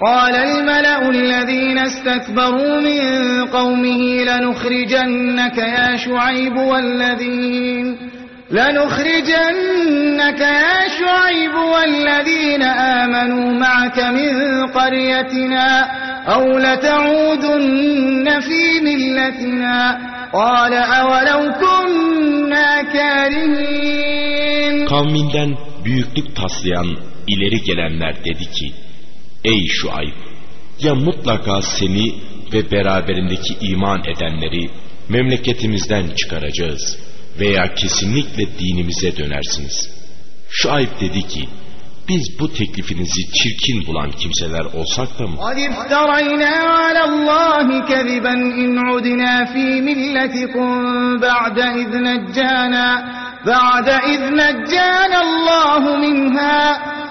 قال الملأ الذين استكبروا من قومه لنخرجنك يا شعيب والذين لنخرجنك يا شعيب والذين آمنوا معك من قريتنا أو لتعودن في ملتنا قال أولو كنا كارهين Kavminden büyüklük taslayan ileri gelenler dedi ki, Ey Şuayb! Ya mutlaka seni ve beraberindeki iman edenleri memleketimizden çıkaracağız veya kesinlikle dinimize dönersiniz. Şuayb dedi ki, biz bu teklifinizi çirkin bulan kimseler olsak da mı? قد افترينا على الله كذبا إن عدنا في ملتكم بعد إذ نجانا بعد إذ نجانا الله منها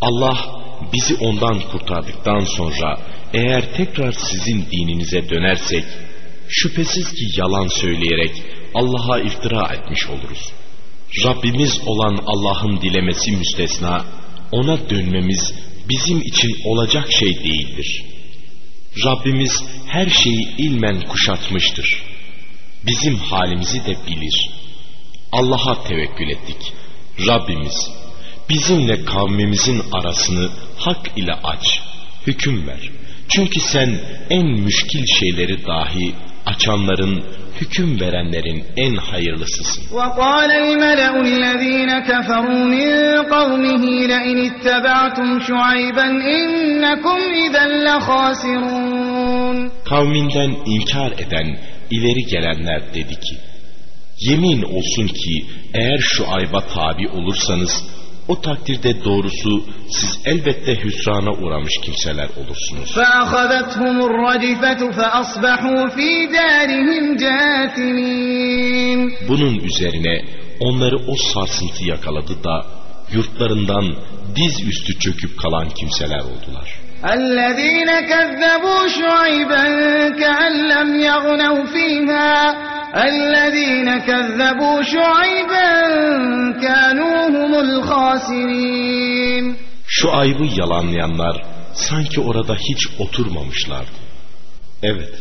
Allah bizi ondan kurtardıktan sonra eğer tekrar sizin dininize dönersek şüphesiz ki yalan söyleyerek Allah'a iftira etmiş oluruz. Rabbimiz olan Allah'ın dilemesi müstesna, ona dönmemiz bizim için olacak şey değildir. Rabbimiz her şeyi ilmen kuşatmıştır. Bizim halimizi de bilir.'' Allah'a tevekkül ettik. Rabbimiz bizimle kavmimizin arasını hak ile aç, hüküm ver. Çünkü sen en müşkil şeyleri dahi açanların, hüküm verenlerin en hayırlısısın. وقال الملأ الذين كفروا من قومه لئن اتبعتم شعيبا إنكم إذا لخاسرون Kavminden inkar eden ileri gelenler dedi ki, Yemin olsun ki eğer şu ayba tabi olursanız o takdirde doğrusu siz elbette hüsrana uğramış kimseler olursunuz. Bunun üzerine onları o sarsıntı yakaladı da yurtlarından diz üstü çöküp kalan kimseler oldular. الذين كذبوا شعيبا كأن لم يغنوا فيها الذين كذبوا شعيبا كانوا هم الخاسرين Şu ayıbı yalanlayanlar sanki orada hiç oturmamışlardı. Evet,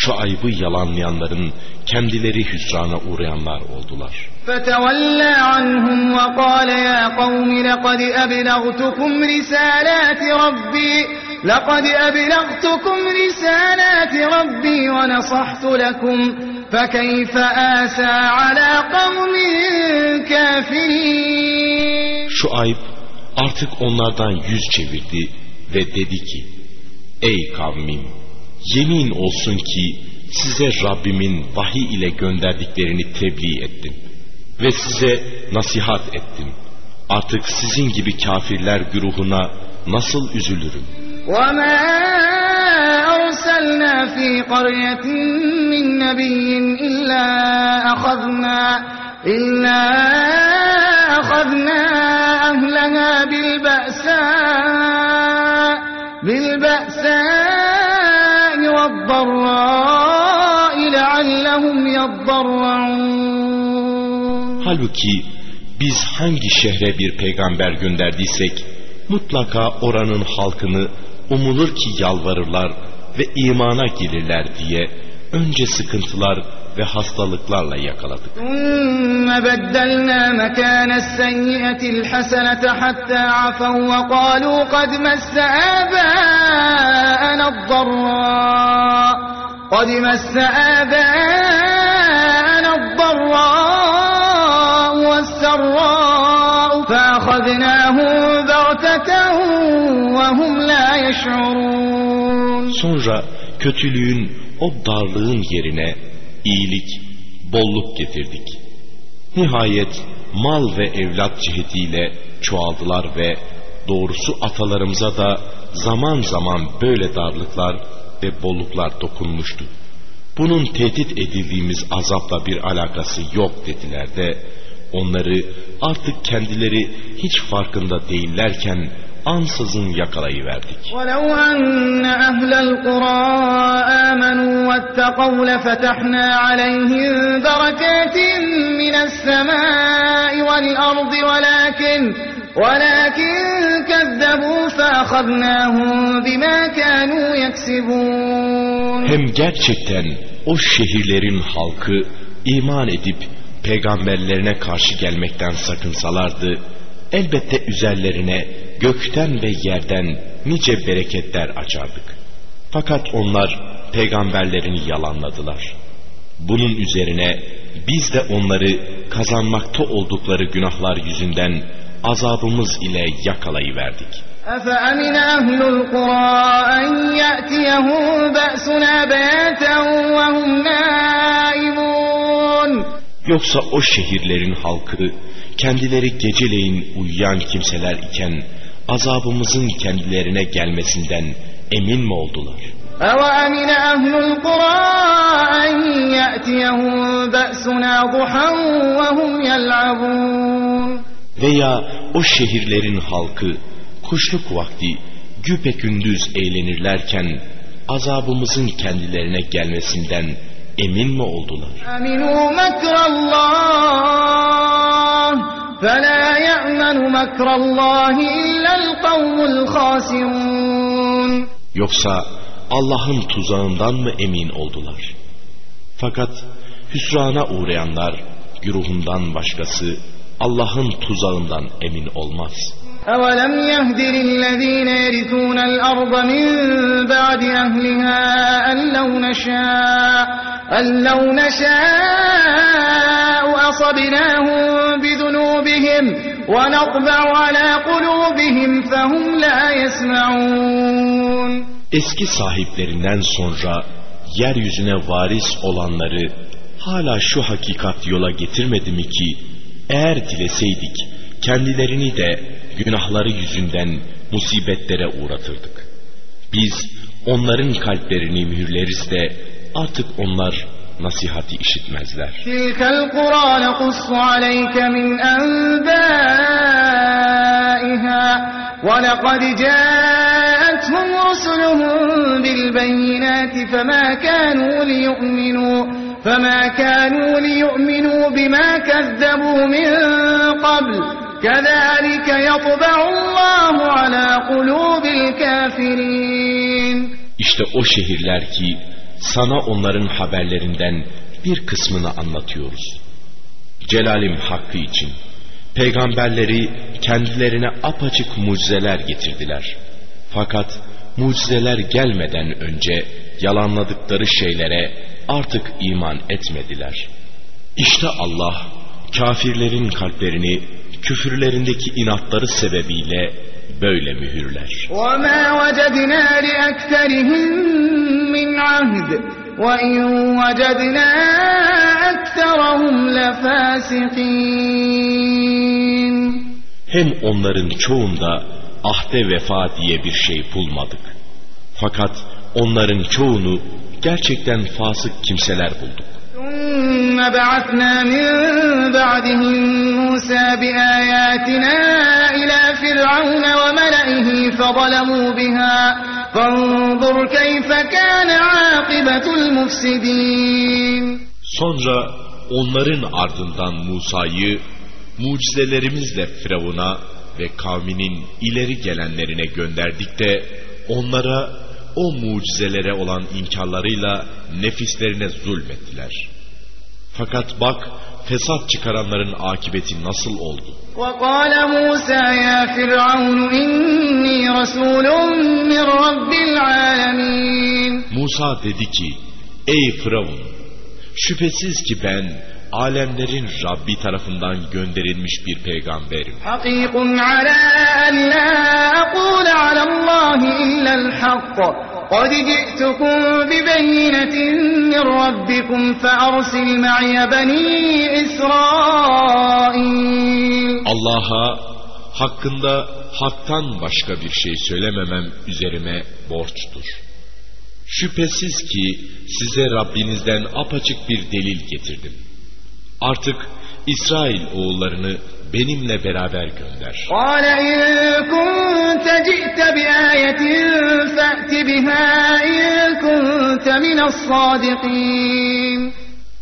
şu ayıbı yalanlayanların kendileri hüsrana uğrayanlar oldular. فتولى عنهم وقال يا قوم لقد أبلغتكم رسالات ربي لقد أبلغتكم رسالات ربي ونصحت لكم فكيف آسى على قوم كافرين Şu ayıp artık onlardan yüz çevirdi ve dedi ki, Ey kavmim, yemin olsun ki size Rabbimin vahiy ile gönderdiklerini tebliğ ettim ve size nasihat ettim. Artık sizin gibi kafirler güruhuna nasıl üzülürüm? وما أرسلنا في قرية من نبي إلا أخذنا إلا أخذنا أهلها بالبأساء بالبأساء والضراء لعلهم يضرعون Halbuki biz hangi şehre bir peygamber gönderdiysek mutlaka oranın halkını umulur ki yalvarırlar ve imana gelirler diye önce sıkıntılar ve hastalıklarla yakaladık. ثم بدلنا مكان السيئة الحسنة حتى عفوا وقالوا قد مس آباءنا الضراء. قد مس آباءنا الضراء والسراء. فأخذناهم بغتة وهم لا يشعرون. Sonra kötülüğün o darlığın yerine iyilik, bolluk getirdik. Nihayet mal ve evlat cihetiyle çoğaldılar ve doğrusu atalarımıza da zaman zaman böyle darlıklar ve bolluklar dokunmuştu. Bunun tehdit edildiğimiz azapla bir alakası yok dediler de onları artık kendileri hiç farkında değillerken ansızın yakalayıverdik. وَلَوْ أَنَّ أَهْلَ الْقُرَىٰ آمَنُوا وَاتَّقَوْا لَفَتَحْنَا عَلَيْهِمْ بَرَكَاتٍ مِّنَ السَّمَاءِ وَالْأَرْضِ وَلَٰكِنْ وَلَٰكِنْ كَذَّبُوا فَأَخَذْنَاهُمْ بِمَا كَانُوا يَكْسِبُونَ Hem gerçekten o şehirlerin halkı iman edip peygamberlerine karşı gelmekten sakınsalardı, elbette üzerlerine gökten ve yerden nice bereketler açardık. Fakat onlar peygamberlerini yalanladılar. Bunun üzerine biz de onları kazanmakta oldukları günahlar yüzünden azabımız ile yakalayıverdik. أَفَأَمِنَ أَهْلُ الْقُرَىٰ أَن يَأْتِيَهُم بَأْسُنَا بَيَاتًا وَهُمْ نَائِمُونَ Yoksa o şehirlerin halkı kendileri geceleyin uyuyan kimseler iken azabımızın kendilerine gelmesinden emin mi oldular? أَوَأَمِنَ أَهْلُ الْقُرَىٰ أَن يَأْتِيَهُم بَأْسُنَا ضُحًى وَهُمْ يَلْعَبُونَ Veya o şehirlerin halkı kuşluk vakti güpekündüz eğlenirlerken azabımızın kendilerine gelmesinden emin mi oldular? أَمِنُوا مَكْرَ اللَّهِ فَلَا يَأْمَنُ مَكْرَ اللَّهِ إِلَّا الْقَوْمُ الْخَاسِرُونَ Yoksa Allah'ın tuzağından mı emin oldular? Fakat hüsrana uğrayanlar güruhundan başkası Allah'ın tuzağından emin olmaz. أَوَلَمْ يَهْدِ لِلَّذِينَ يَرِثُونَ الْأَرْضَ مِن بَعْدِ أَهْلِهَا أَن لَّوْ نَشَاءُ أَن لَّوْ نَشَاءُ أَصَبْنَاهُم بِذُنُوبِهِمْ وَنَطْبَعُ عَلَىٰ قُلُوبِهِمْ فَهُمْ لَا يَسْمَعُونَ Eski sahiplerinden sonra yeryüzüne varis olanları hala şu hakikat yola getirmedi mi ki eğer dileseydik kendilerini de günahları yüzünden musibetlere uğratırdık. Biz onların kalplerini mühürleriz de artık onlar nasihati işitmezler. تِلْكَ الْقُرَىٰ نَقُصُّ عَلَيْكَ مِنْ أَنبَائِهَا وَلَقَدْ جَاءَتْهُمْ رُسُلُهُم بِالْبَيِّنَاتِ فَمَا كَانُوا لِيُؤْمِنُوا فَمَا كَانُوا لِيُؤْمِنُوا بِمَا كَذَّبُوا مِن قَبْلُ كَذَٰلِكَ يَطْبَعُ اللَّهُ عَلَىٰ قُلُوبِ الْكَافِرِينَ İşte o şehirler ki sana onların haberlerinden bir kısmını anlatıyoruz. Celalim hakkı için peygamberleri kendilerine apaçık mucizeler getirdiler. Fakat mucizeler gelmeden önce yalanladıkları şeylere artık iman etmediler. İşte Allah kafirlerin kalplerini küfürlerindeki inatları sebebiyle böyle mühürler. وَمَا وَجَدْنَا لِأَكْثَرِهِم مِّنْ عَهْدٍ وَإِن وَجَدْنَا أَكْثَرَهُمْ لَفَاسِقِينَ Hem onların çoğunda ahde vefa diye bir şey bulmadık. Fakat onların çoğunu gerçekten fasık kimseler bulduk. ثُمَّ بَعَثْنَا مِن بَعْدِهِم مُّوسَىٰ بِآيَاتِنَا إِلَىٰ فِرْعَوْنَ وَمَلَئِهِ فَظَلَمُوا بِهَا فَانظُرْ كَيْفَ كَانَ عَاقِبَةُ الْمُفْسِدِينَ Sonra onların ardından Musa'yı mucizelerimizle Firavun'a ve kavminin ileri gelenlerine gönderdik de onlara o mucizelere olan inkarlarıyla nefislerine zulmettiler. Fakat bak fesat çıkaranların akıbeti nasıl oldu? وقال موسى يا فرعون إني رسول من رب العالمين Musa dedi ki, ey Firavun, şüphesiz ki ben alemlerin Rabbi tarafından gönderilmiş bir peygamberim. حقيق على أن لا أقول على الله إلا الحق قد جئتكم ببينة من ربكم فأرسل معي بني إسرائيل Allah'a hakkında haktan başka bir şey söylememem üzerime borçtur. Şüphesiz ki size Rabbinizden apaçık bir delil getirdim. Artık İsrail oğullarını benimle beraber gönder.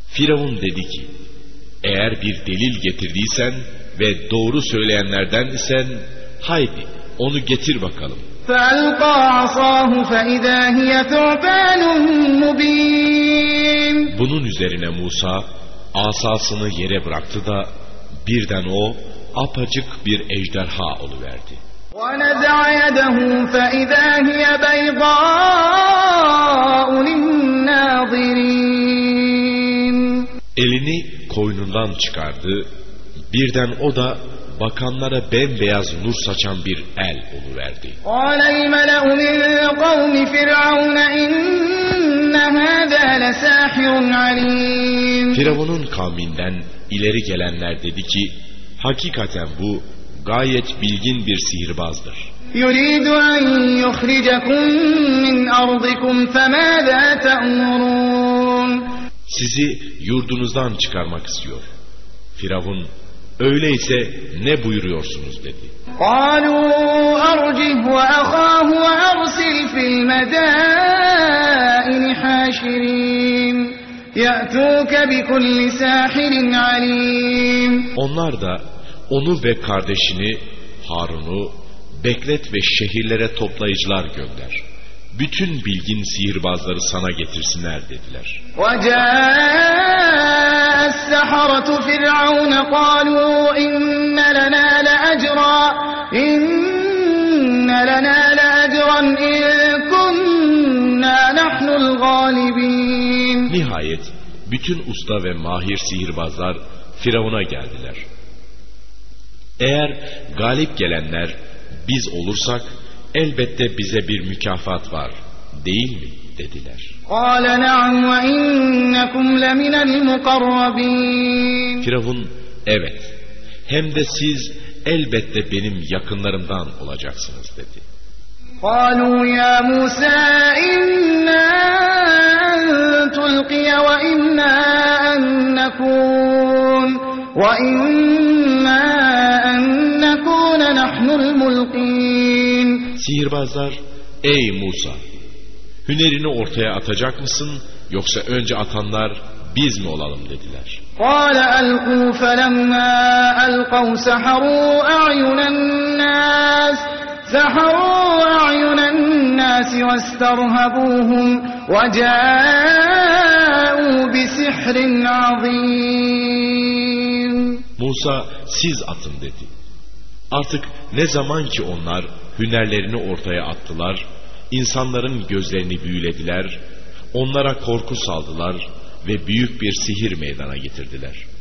Firavun dedi ki, eğer bir delil getirdiysen ve doğru söyleyenlerden isen, haydi onu getir bakalım. Bunun üzerine Musa asasını yere bıraktı da Birden o apacık bir ejderha oluverdi. Elini koynundan çıkardı. Birden o da bakanlara bembeyaz nur saçan bir el oluverdi. Firavun'un kavminden ileri gelenler dedi ki, hakikaten bu gayet bilgin bir sihirbazdır. يريد أن يخرجكم من أرضكم فماذا تأمرون Sizi yurdunuzdan çıkarmak istiyor. Firavun, öyleyse ne buyuruyorsunuz dedi. قالوا أرجه وأخاه وأرسل في المدائن حاشرين يأتوك بكل ساحر عليم Onlar da onu ve kardeşini Harun'u beklet ve şehirlere toplayıcılar gönder. Bütün bilgin sihirbazları sana getirsinler dediler. وجاء السحرة فرعون قالوا إن لنا لأجرا إن لنا لأجرا إن كنا نحن الغالبين Nihayet bütün usta ve mahir sihirbazlar Firavun'a geldiler. Eğer galip gelenler biz olursak elbette bize bir mükafat var değil mi dediler. قال نعم وإنكم لمن المقربين Firavun evet hem de siz elbette benim yakınlarımdan olacaksınız dedi. قالوا يا موسى إنا نكون وإنا أن نكون نحن الملقين Sihirbazlar ey Musa hünerini ortaya atacak mısın yoksa önce atanlar biz mi olalım dediler. قال ألقوا فلما ألقوا سحروا أعين الناس سحروا أعين الناس واسترهبوهم وجاءوا بسحر عظيم Musa siz atın dedi. Artık ne zaman ki onlar hünerlerini ortaya attılar, insanların gözlerini büyülediler, onlara korku saldılar ve büyük bir sihir meydana getirdiler.''